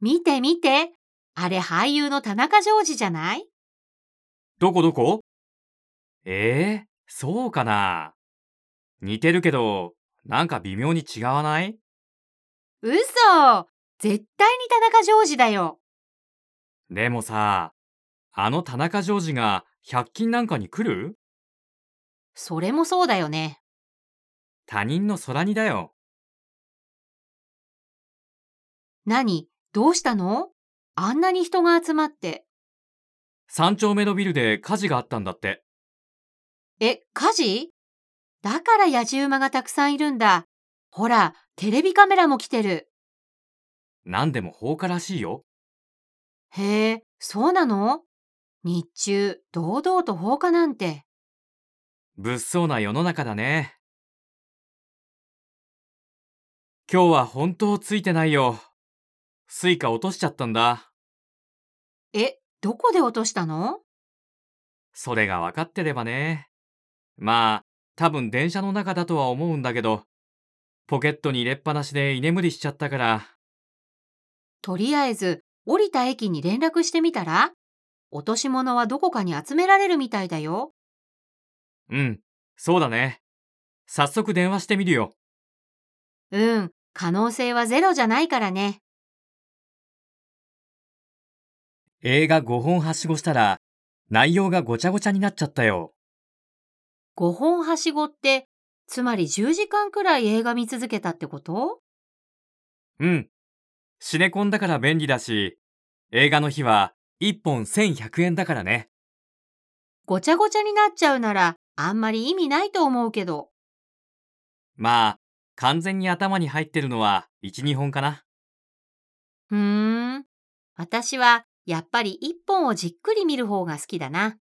見て見て。あれ俳優の田中ジョージじゃない？どこどこ？ええそうかな。似てるけど、なんか微妙に違わない？嘘絶対に田中ジョージだよ。でもさ、あの田中ジョージが100均なんかに来る？それもそうだよね。他人の空似だよ。何？どうしたの？あんなに人が集まって。三丁目のビルで火事があったんだって。え、火事？だから野じ馬がたくさんいるんだ。ほら、テレビカメラも来てる。なんでも放火らしいよ。へえ、そうなの？日中、堂々と放火なんて。物騒な世の中だね。今日は本当ついてないよ。 Suica 落としちゃったんだ。え、どこで落としたの？それが分かってればね。まあ、多分電車の中だとは思うんだけど、ポケットに入れっぱなしで居眠りしちゃったから、とりあえず、降りた駅に連絡してみたら？落とし物はどこかに集められるみたいだよ。うん、そうだね。早速電話してみるよ。うん、可能性はゼロじゃないからね。映画5本はしごしたら、内容がごちゃごちゃになっちゃったよ。5本はしごって、つまり10時間くらい映画見続けたってこと？うん。シネコンだから便利だし、映画の日は1本1100円だからね。ごちゃごちゃになっちゃうなら、あんまり意味ないと思うけど。まあ、完全に頭に入ってるのは1、2本かな。ふーん。私は、やっぱり一本をじっくり見る方が好きだな。